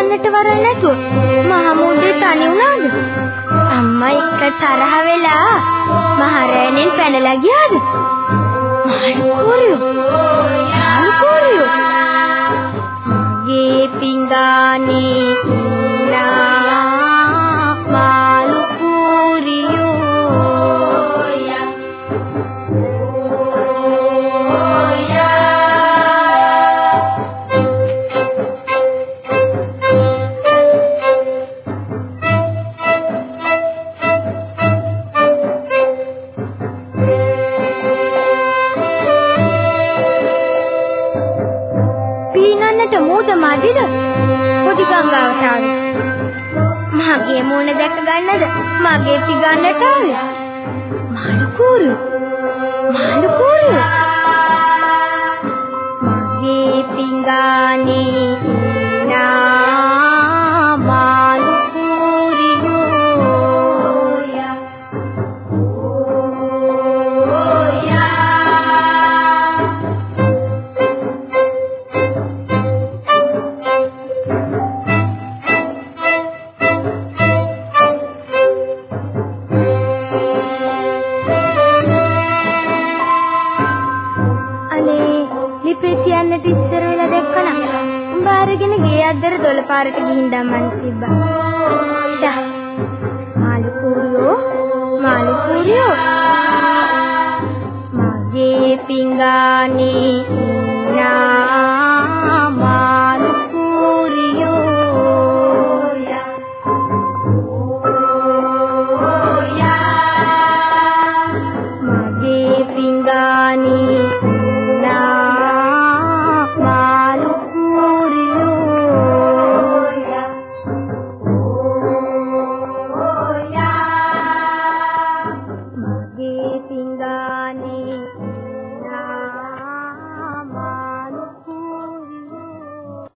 ගන්නට වර නැතුව මහා මුද්‍රේ තනි වුණාද? අම්මා එක්ක තරහ වෙලා මහරෑනෙන් පැනලා ගියාද? මල්කෝරියෝ මල්කෝරියෝ ගේ පින්දානේ මාළුකෝරියෝ. මාළුකෝරියෝ. මගේ පිංගානේ මගේ පිගන්නට ආවේ. මාළුකෝරු. මාළුකෝරු. මගේ පිංගානේ නා පාරට ගිහින් ධම්මන් තිබ්බා. ෂා. මාළු කුරියෝ මාළු කුරියෝ මගේ පිංගානේ නා